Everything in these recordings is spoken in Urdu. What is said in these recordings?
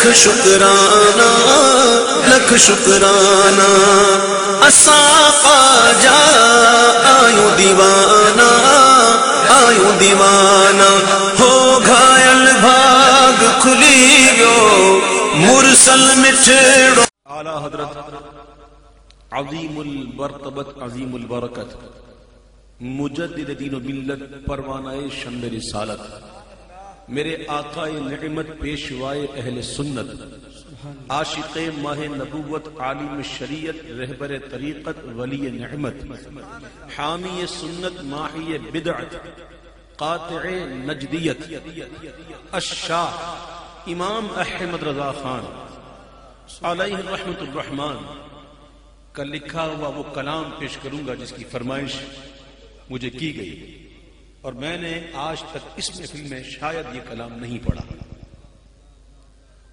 لکھ شکرانہ لکھ شکرانہ۔ اسا جا آیو دیوانہ آیو دیوانہ۔ ہو گھائل بھاگ کھلی گو مرسل مٹھڑو اعلی حضرت، عظیم البرتبت عظیم البرکت، مجدد دین و ملت پروانہ شمد رسالت۔ میرے آقا نعمت پیشوائے اہل سنت، عاشق ماہ نبوت عالم شریعت رہبر طریقت ولی نعمت، حامی سنت ماہی بدعت، قاطع نجدیت، الشاہ امام احمد رضا خان، علیہ رحمت الرحمن، کا لکھا ہوا وہ کلام پیش کروں گا جس کی فرمائش مجھے کی گئی۔ اور میں نے آج تک اس محفل میں شاید یہ کلام نہیں پڑھا۔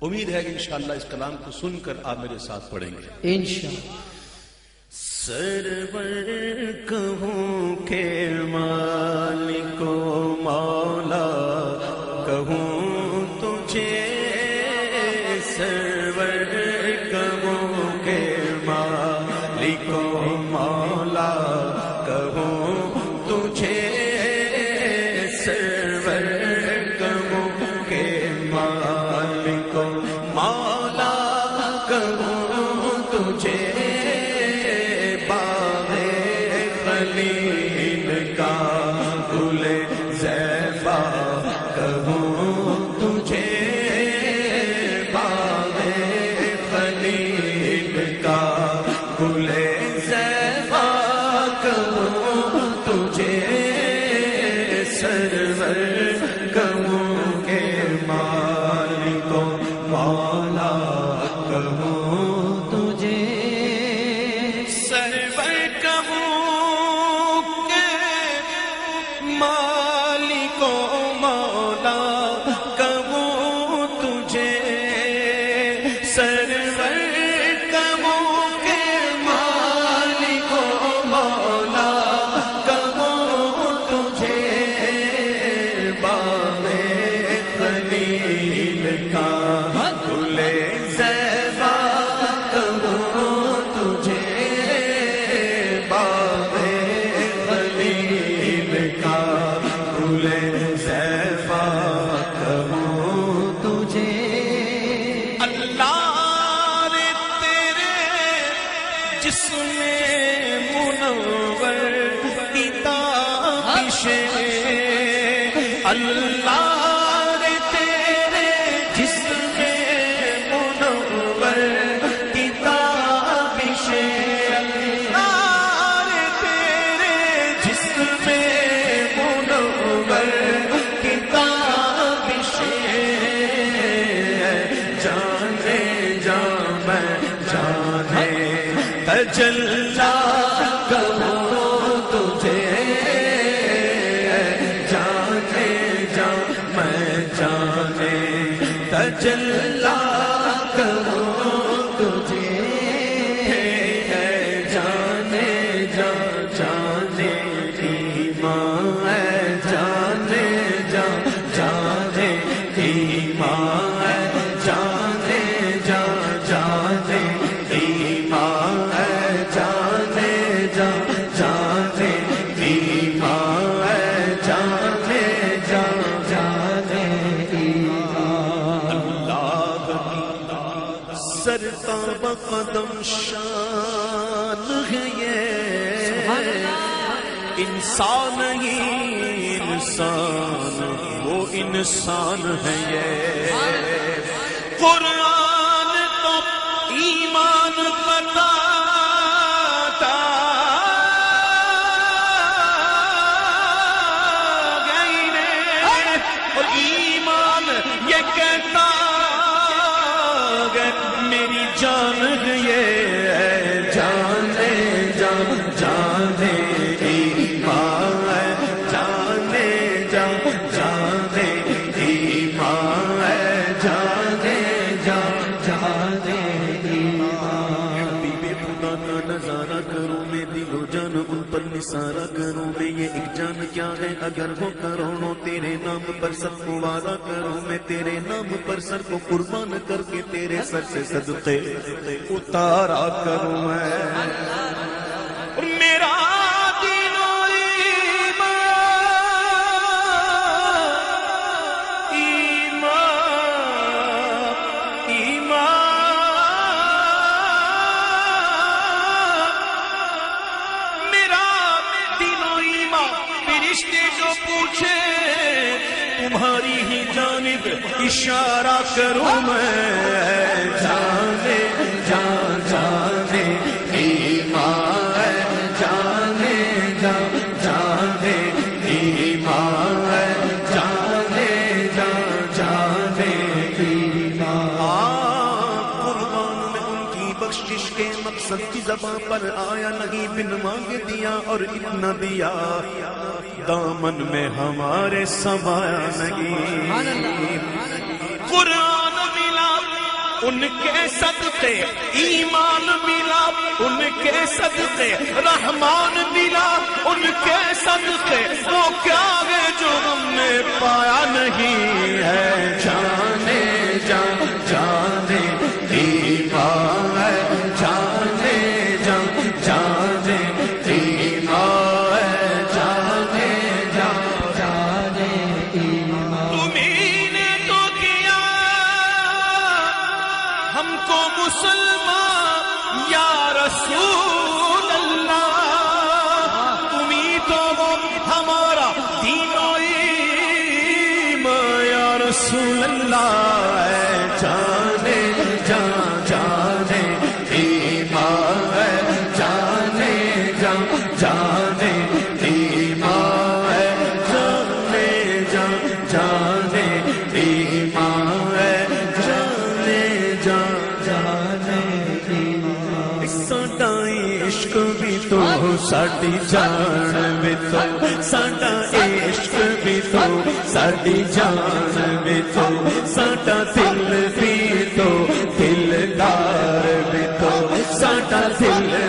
امید ہے کہ انشاءاللہ اس کلام کو سن کر آپ میرے ساتھ پڑھیں گے۔ انشاءاللہ۔ سرور کہوں کے مالک و مالک چل سرتا بقدم شان ہے یہ۔ انسان ہی انسان، وہ انسان ہے یہ۔ قرآن تو ایمان بتاتا جان یہ جانے جان جانے ایمان ہے جانے جان جانے ایمان ہے جانے جان جانے ایمان خدا کا نظارہ کروں میں، دل و جان ان پر نثارا کروں میں، یہ ایک جان کیا ہے؟ اگر وہ کروڑوں تیرے نام پر سب کو وعدہ ہوں میں تیرے نام پر سر کو قربان کر کے تیرے سر سے صدقے اتارا کروں میں۔ اشارہ کروں میں۔ جانے جان جانے ایمان جانے جان جانے ایمان جانے جان جانے ایمان۔ قربان میں ان کی بخشش کے مقصد کی زبان پر آیا نہیں بن مانگ دیا اور اتنا دیا۔ دامن میں ہمارے سمایا نہیں۔ ان کے صدقے ایمان ملا ان کے صدقے رحمان ملا ان کے صدقے وہ کیا ہے جو ہم نے پایا نہیں ہے جانے جان جانے ساڈی جان بھی تو ساڈا عشق بھی تو ساڈی جان بھی تو ساڈا دل بھی تو دلدار بھی تو ساڈا دل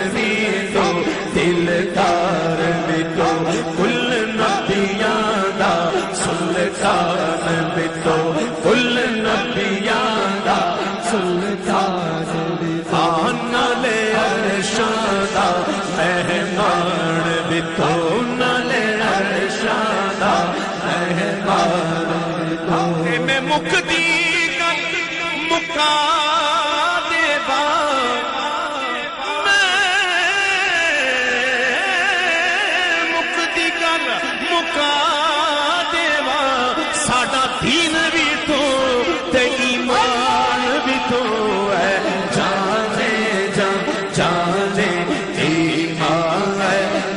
تو ہے۔ جانے جان جانے، ایمان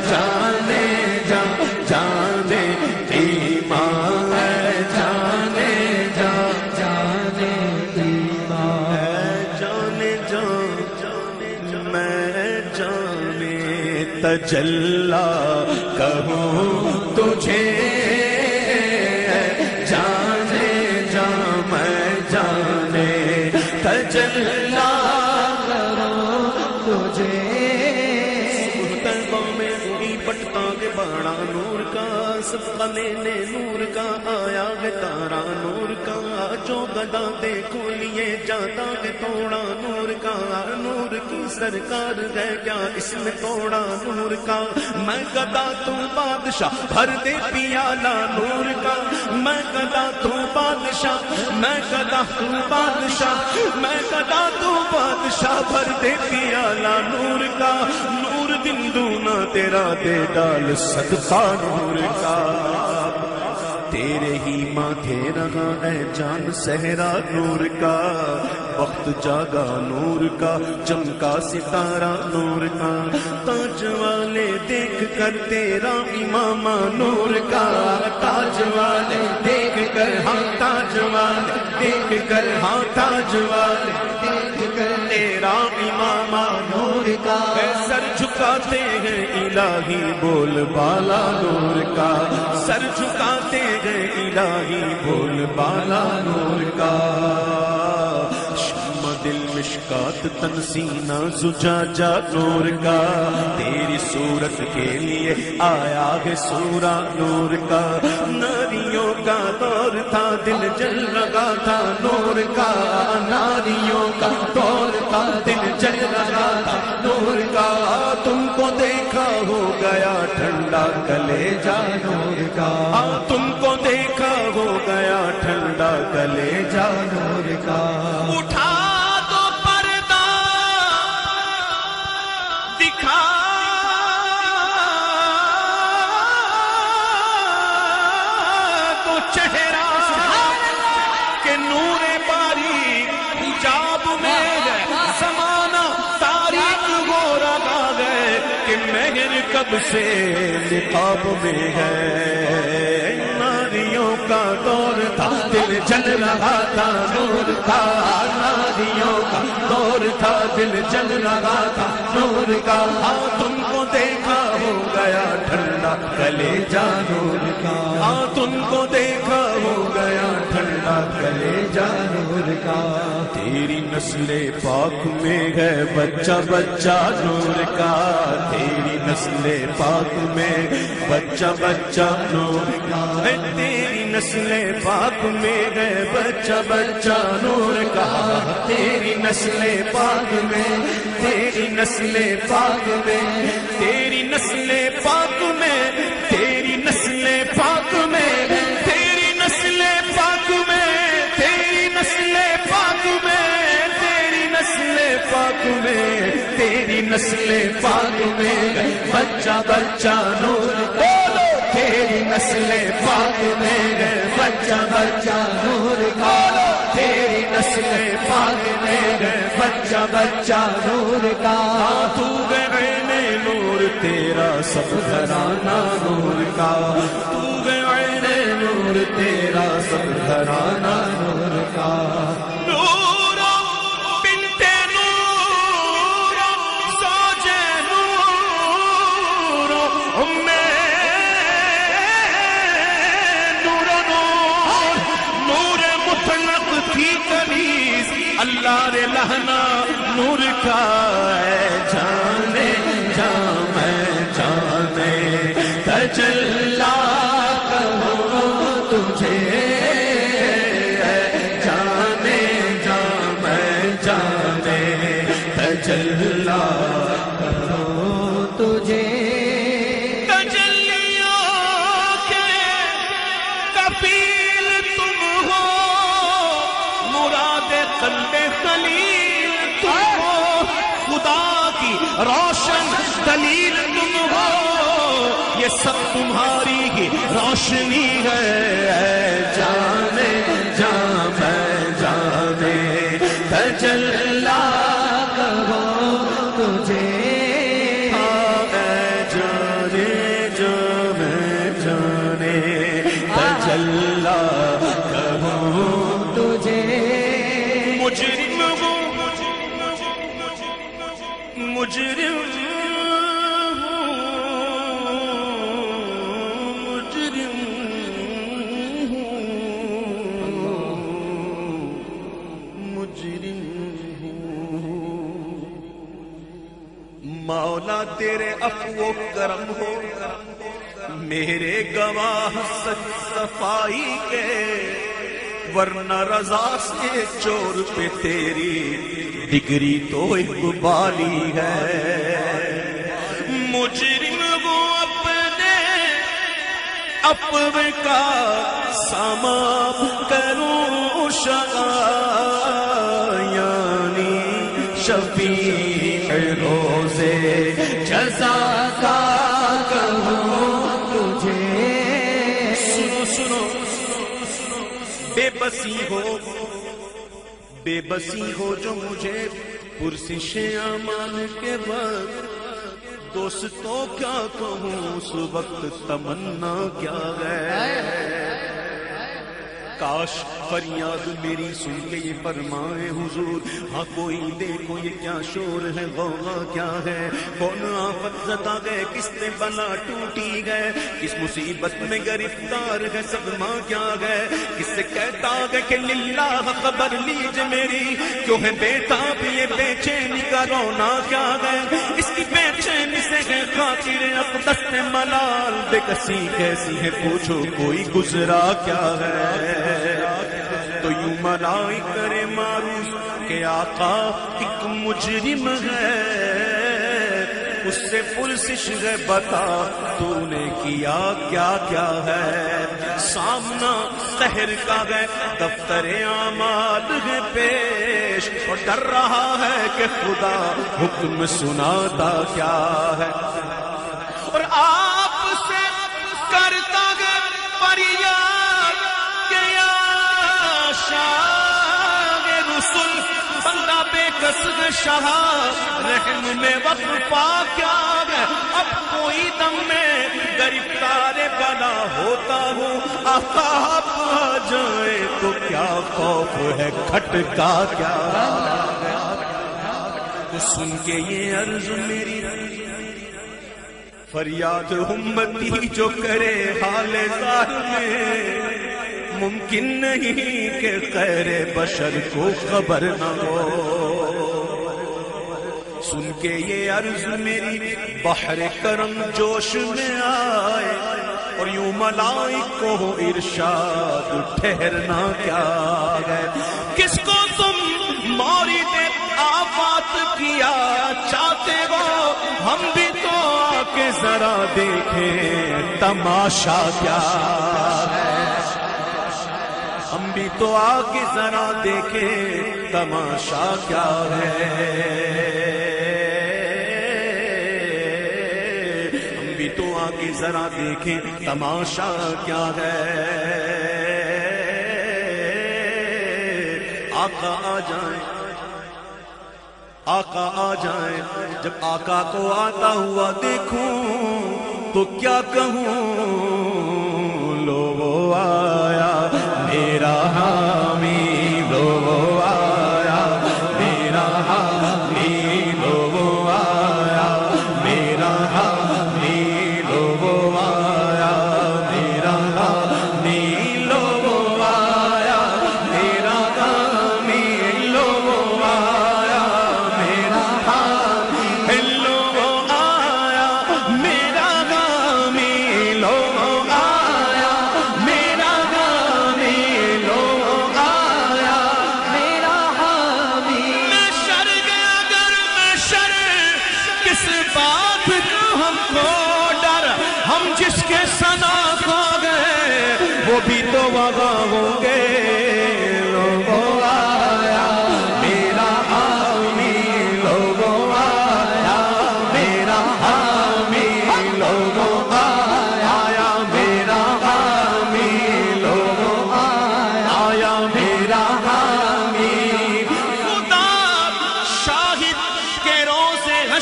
جانے جان جانے، ایمان جانے جان جانے، ایمان جانے جان میں جانے تجلا تارا نور کا جو گدا دیکھو لیے جاتا ہے توڑا نور کا نور کی سرکار ہے کیا اس میں توڑا نور کا میں گدا تو بادشاہ بھر دے پیالہ نور کا میں گدا تو بادشاہ میں گدا تو بادشاہ میں گدا تو بادشاہ بھر دے پیالہ نور کا نور دن دونا تیرا دے ڈال صدقہ نور کا تیرے ہی ماتھے رہا ہے جان سہرا نور کا، وقت جاگا نور کا چمکا ستارہ نور کا۔ تاج والے دیکھ کر تیرا امامہ نور کا۔ تاج والے دیکھ کر ہاں تاج والے دیکھ کر ہاں تاج والے دیکھ کر تیرا امامہ نور کا۔ جھکاتے ہیں الہی بول بالا نور کا۔ سر جھکاتے ہیں الہی بول بالا نور کا۔ شم دل مشک مشکات تنسینہ زجاجہ نور کا۔ تیری صورت کے لیے آیا ہے سورا نور کا۔ ناریوں کا دور تھا، دل جل لگا تھا نور کا۔ ناریوں کا ٹھنڈا کلے جا نور کا تم کو دیکھا ہو گیا ٹھنڈا کلے جا نور کا مہر سے نقاب میں ہے۔ ناریوں کا دور تھا، دل جل رہا تھا، نور کا۔ ناریوں کا دور تھا، دل جل رہا تھا، نور کا۔ ہاں تم کو دیکھا ہو گیا ٹھنڈا کلے جا نور کا۔ ہاں تم کو دیکھا ہو گیا ٹھنڈا کلے جا نور کا۔ تیری نسل پاک میں ہے بچہ بچہ نور کا، تیری نسل پاک میں بچہ بچہ نور کا۔ تیری نسل پاک میں ہے بچہ بچہ نور کا۔ تیری نسل پاک میں، تیری نسل پاک میں، تیری نسل پاک میں نسل پاک میں بچہ بچہ نور بولو۔ تیری نسل پاک میں بچہ بچہ نور بولو۔ تیری نسل پاک میں بچہ بچہ نور کا۔ تو گئے نور، تیرا سب گھرانہ نور کا۔ تو گئے نور، تیرا سب گھرانہ نور کا۔ اللہ رے لہنا نور کا ہے۔ روشن دلیل تم ہو۔ یہ سب تمہاری ہی روشنی ہے۔ جانے جام جانے۔ تجلا کرو افو کرم ہو، میرے گواہ سچ صفائی کے، ورنہ رضا سے چور پہ تیری ڈگری تو اقبالی ہے۔ مجرم وہ اپنے اپو کا سامان کروں شگا یعنی شفیع روزے، جزا کا تجھے۔ سنو سنو، بے بسی ہو، بے بسی ہو جو مجھے پرسش امان کے وقت۔ دوستوں کیا کہوں، اس وقت تمنا کیا ہے۔ کاش فریاد میری سن کے یہ فرمائے حضور۔ ہاں کوئی دیکھو یہ کیا شور ہے، غوغا کیا ہے۔ کون آفت زدہ گئے کس نے بلا ٹوٹی گئے کس مصیبت میں گرفتار ہے صدمہ کیا گئے کس سے کہتا گئے کہ للہ خبر لیج میری۔ کیوں ہے بیٹا بھی یہ بے چینی کا رونا کیا گئے اس کی بے چینی سے ہے خاطر اقدس ملال۔ بے کسی کیسی ہے، پوچھو کوئی گزرا کیا ہے۔ ملائی کرے معروف کہ آقا ایک مجرم ہے۔ اس سے پرسش ہے بتا تو نے کیا کیا کیا ہے۔ سامنا قہر کا ہے، دفتر اعمال ہے پیش۔ اور ڈر رہا ہے کہ خدا حکم سناتا کیا ہے۔ شاہ رسول بندہ بے کسگ شاہ، رحم میں وقفا کیا ہے۔ اب کوئی دم میں گرفتار بنا ہوتا ہوں۔ آقا آپ آ جائے تو کیا خوف ہے؟ کھٹکا کیا۔ تو سن کے یہ عرض میری فریاد امتی جو کرے حال زار میں۔ ممکن نہیں کہ خیر بشر کو خبر نہ ہو۔ سن کے یہ عرض میری، بحر کرم جوش میں آئے۔ اور یوں ملائک کو ہو ارشاد، ٹھہرنا کیا ہے؟ کس کو تم موری دے آفات کیا چاہتے ہو؟ ہم بھی تو آ کے ذرا دیکھیں تماشا کیا ہے۔ ہم بھی تو آ کے ذرا دیکھیں تماشا کیا ہے۔ ہم بھی تو آ کے ذرا دیکھیں تماشا کیا ہے۔ آقا آ جائیں۔ آقا آ جائیں۔ جب آقا کو آتا ہوا دیکھوں تو کیا کہوں؟ لو وہ آیا رہا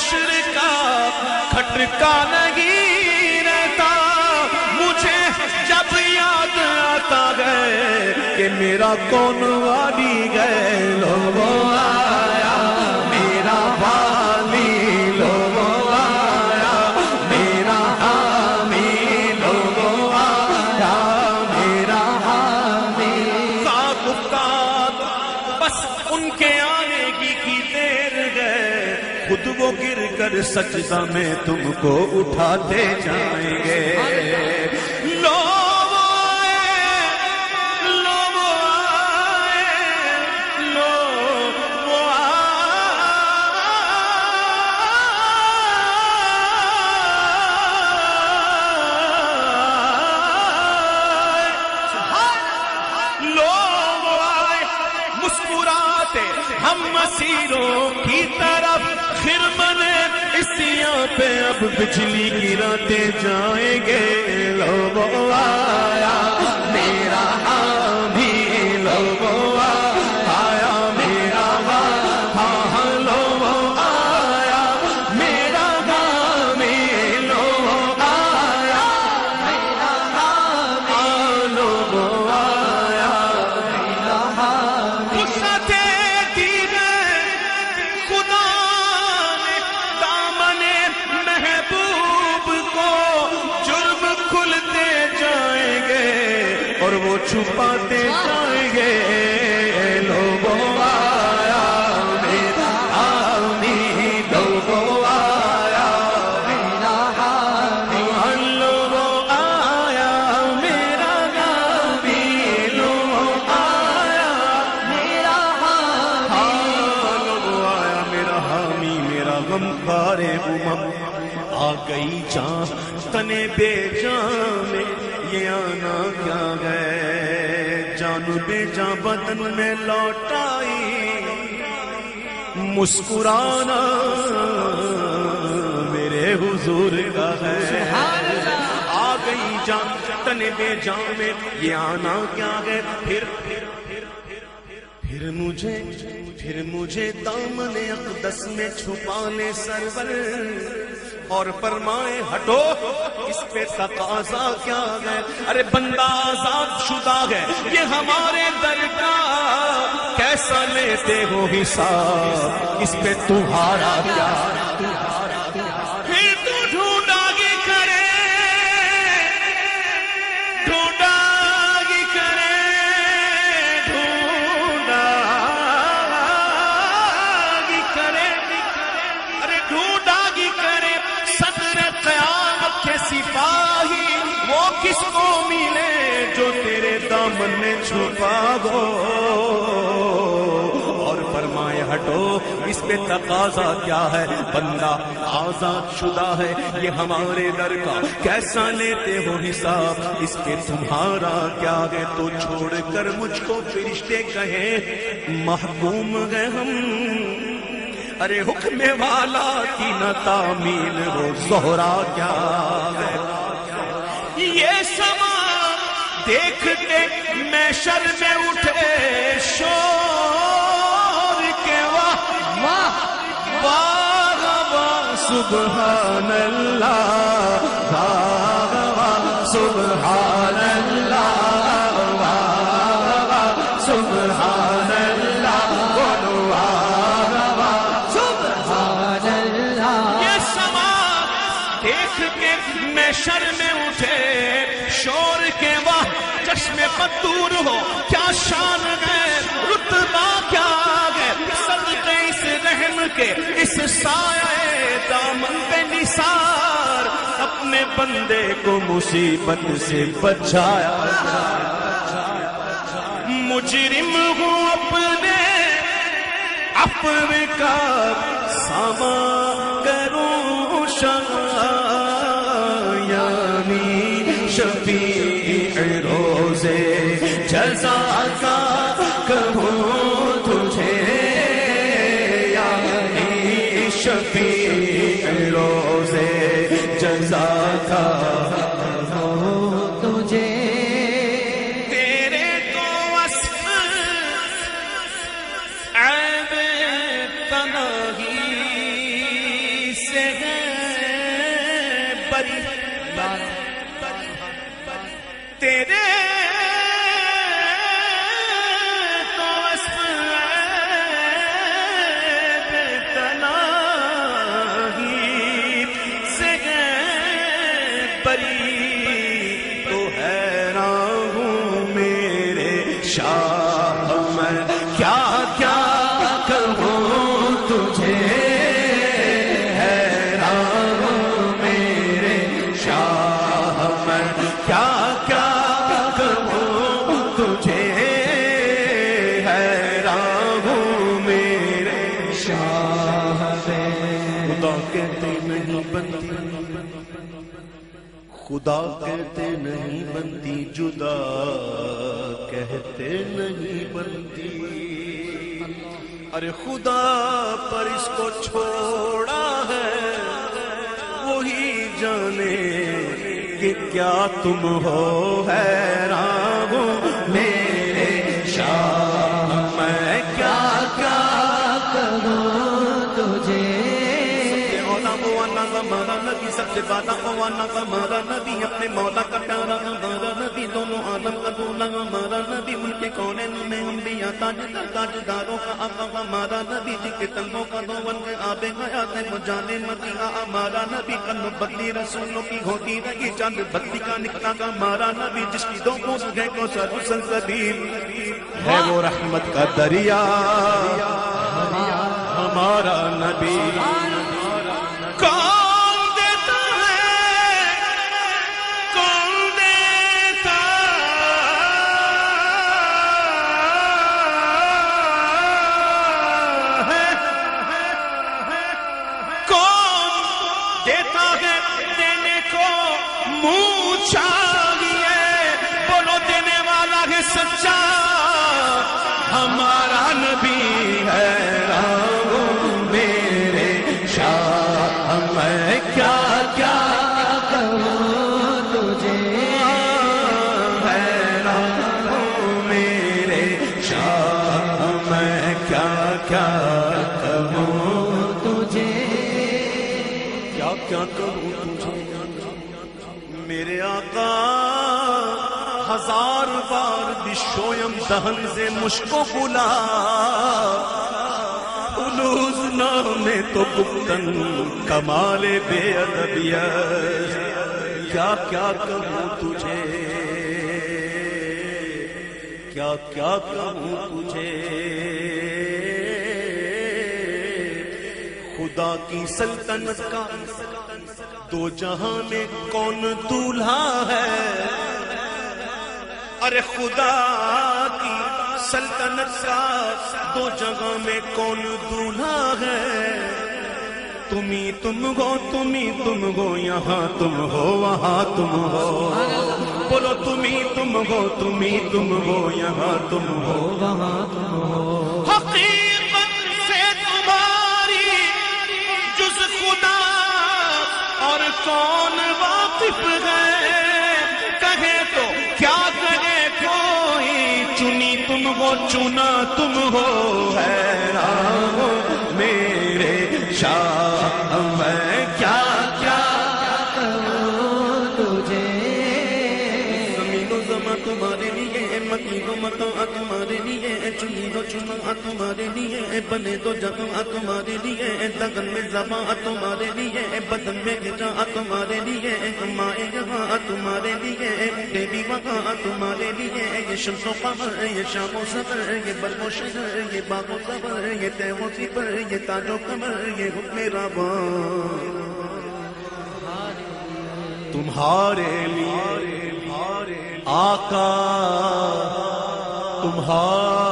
حشر کا کھٹکا نہیں رہتا۔ مجھے جب یاد آتا گئے کہ میرا کون والی گئے لوگوں سجدہ میں تم کو اٹھاتے جائیں گے۔ بستیاں پہ اب بجلی گراتے جائیں گے لوگ آیا میرا آیا غم بارے امم آ گئی جان تنے بے جان میں یہ آنا کیا گئے جان بے جان بدن میں لوٹائی مسکرانا میرے حضور کا ہے۔ آ گئی جان تنے بے جان میں یہ آنا کیا ہے؟ پھر پھر مجھے پھر مجھے دامن اقدس میں چھپانے سرور اور فرمائے، ہٹو، اس پہ تقاضا کیا ہے؟ ارے بندہ آزاد شدہ ہے، یہ ہمارے در کا کیسا لیتے ہو حساب؟ اس پہ تمہارا کیا ہے؟ کس کو ملے جو تیرے دامن میں چھپا دو۔ اور فرمائے، ہٹو، اس پہ تقاضا کیا ہے؟ بندہ آزاد شدہ ہے، یہ ہمارے در کا کیسا لیتے ہو حساب؟ اس پہ تمہارا کیا ہے؟ تو چھوڑ کر مجھ کو فرشتے کہے محکوم گئے ہم۔ ارے، حکم والا کی نہ تعمیل وہ زہرا کیا ہے؟ دیکھ کے میں شر میں اٹھے شور کے واہ واہ واہ سبحان اللہ واہ واہ سبحان اللہ واہ واہ سبحان اللہ بولو واہ واہ یہ سما دیکھ کے میں شر میں اٹھے شور کے واہ، چشم پتور ہو، کیا شان ہے؟ رتبہ کیا ہے؟ صدقے اس رحم کے، اس سائے دامن پہ نثار، اپنے بندے کو مصیبت سے بچایا۔ مجرم ہوں اپنے اپنے کا ساما کروں شایانی شفیع روزے، جزا کا کہوں تجھے یعنی شفیع روزے، جزا کا تجھے۔ تیرے کو عیب تنہی سے ہے، بری خدا کہتے نہیں بنتی، جدا کہتے نہیں بنتی۔ ارے خدا پر اس کو چھوڑا ہے، وہی جانے کہ کیا تم ہو حیران۔ نبی سب سے بالا اوانا ہمارا نبی، اپنے مولا کا پیارا ہمارا نبی، دونوں عالم کا دولا ہمارا نبی ملک کونے میں ہم بھی آتا تاج داروں کا آقا ہمارا نبی جی کے تنگوں کا دو کے آبے حیات ہے، وہ جانے مدینہ ہمارا نبی کل بدلی رسولوں کی ہوتی رہی، چاند بدلی کا نکلا کا ہمارا نبی، جس کی دو بوس گئے کو سر سلسبیل ہے وہ رحمت کا دریا، ہمارا نبی۔ دیتا ہے دینے کو منہ چاہیے بولو دینے والا ہے سچا ہمارا نبی ہے دہن سے مشکو بلا بلوز نام تو گپتن کمال بے ادبیت کیا کیا کہوں تجھے؟ کیا کیا کہوں تجھے؟ خدا کی سلطنت کا دو جہاں میں کون دولہا ہے؟ ارے خدا کی سلطنت کا دو جگہ میں کون دولہا ہے؟ تمہیں تم ہو تمہیں تم ہو، یہاں تم ہو، وہاں تم ہو۔ بولو تمہیں تم ہو تمہیں تم ہو، یہاں تم ہو، وہاں تم ہو۔ حقیقت سے تمہاری جز خدا، اور کون واقف ہے؟ چنا تم ہو حیران میرے شاہ میں لیے چنی دو چنا تمہارے لیے بنے دو جگہ تمہارے لیے دگن میں زباں تمہارے لیے بدن میں گجا تمہارے لیے مائے یہاں تمہارے لیے دیوی وہاں تمہارے لیے یہ شمس و قمر یہ شام و سفر یہ برق و شہر یہ باغ و صبر یہ تہ و سپر یہ تاج و کمر یہ حکم رواں تمہارے لیے آقا، تمہارے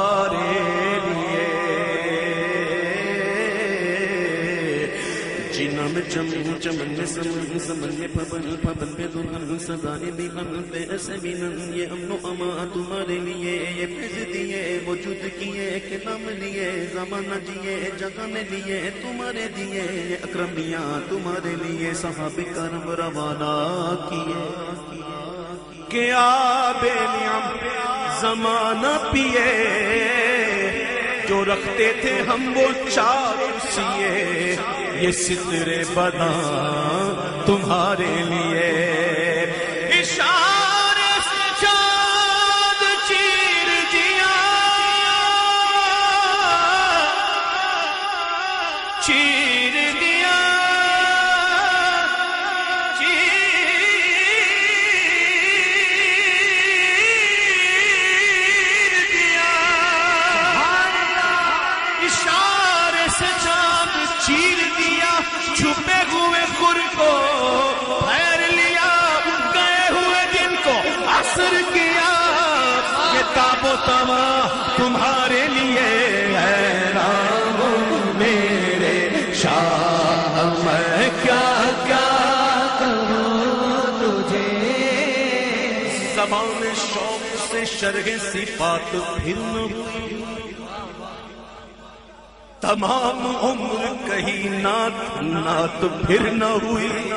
جنم چمن چمن سمن سمن پبن پبن پہ دلہن سزانے دیہن پہ ایسے یہ امن و اما تمہارے لیے یہ فیض دیے وجود کیے کہ نام لیے زمانہ جیے جگہ میں لیے تمہارے دیے یہ اکرمیاں تمہارے لیے صحاب کرم روانہ کیے کہ آبے نعم زمانہ پیے جو رکھتے تھے ہم وہ چار سیے یہ سترے بدا تمہارے شرح صفات پھر نہ ہوئی۔ تمام عمر کہیں نات نات پھر نہ ہوئی۔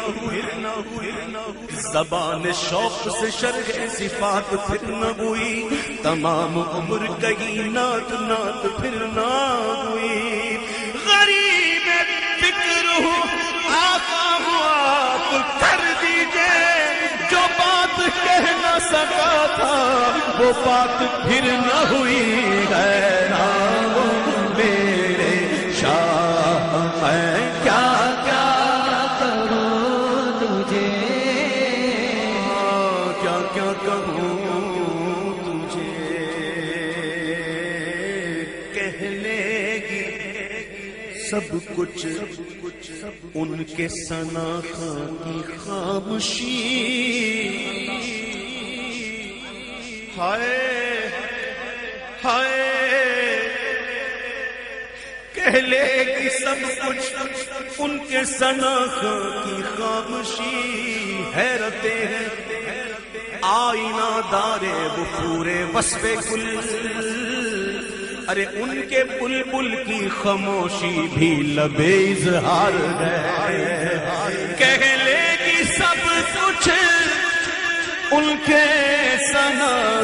زبان شوق سے شرح صفات پھر نہ ہوئی۔ تمام عمر کہیں نات نات پھر نہ ہوئی۔ غریب فکر ہوں آقا ہوا جو بات کہہ نہ سکا تھا، وہ بات پھر نہ ہوئی ہے میرے شاہ، میں کیا کیا کروں تجھے؟ کیا کیا کہوں تجھے؟ کہنے گی سب کچھ ان کے سنا کی خاموشی۔ ہائے ہائے۔ کہہ لے گی سب کچھ ان کے سنا کی خاموشی۔ حیرتیں ہیں آئینہ دارے وہ پورے وسبے گل ارے ان کے بلبل کی خاموشی بھی لبے اظہار ہے۔ کہہ لے گی سب کچھ ان کے سنا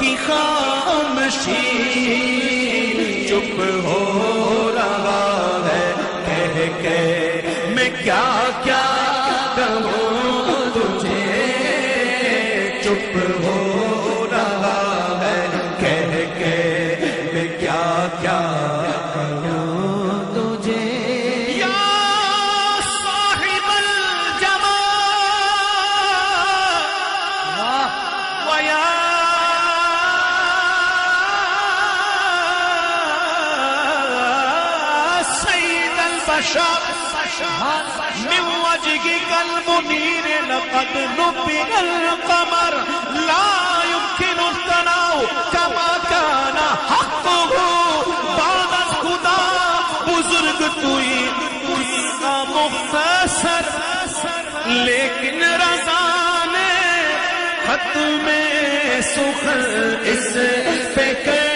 کی خاموشی چپ ہو رہا ہے۔ کہہ کے میں کیا کیا کہوں تجھے؟ چپ ہو لقد نبغ القمر، لا يمكن الثناء، كما كان حقه. بعد خدا بزرگ توئی اس کا مختصر، لیکن رضا نے خط میں سخن اس پہ کر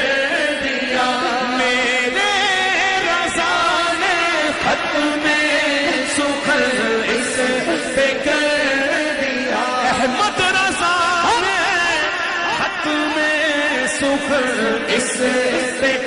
اس پہ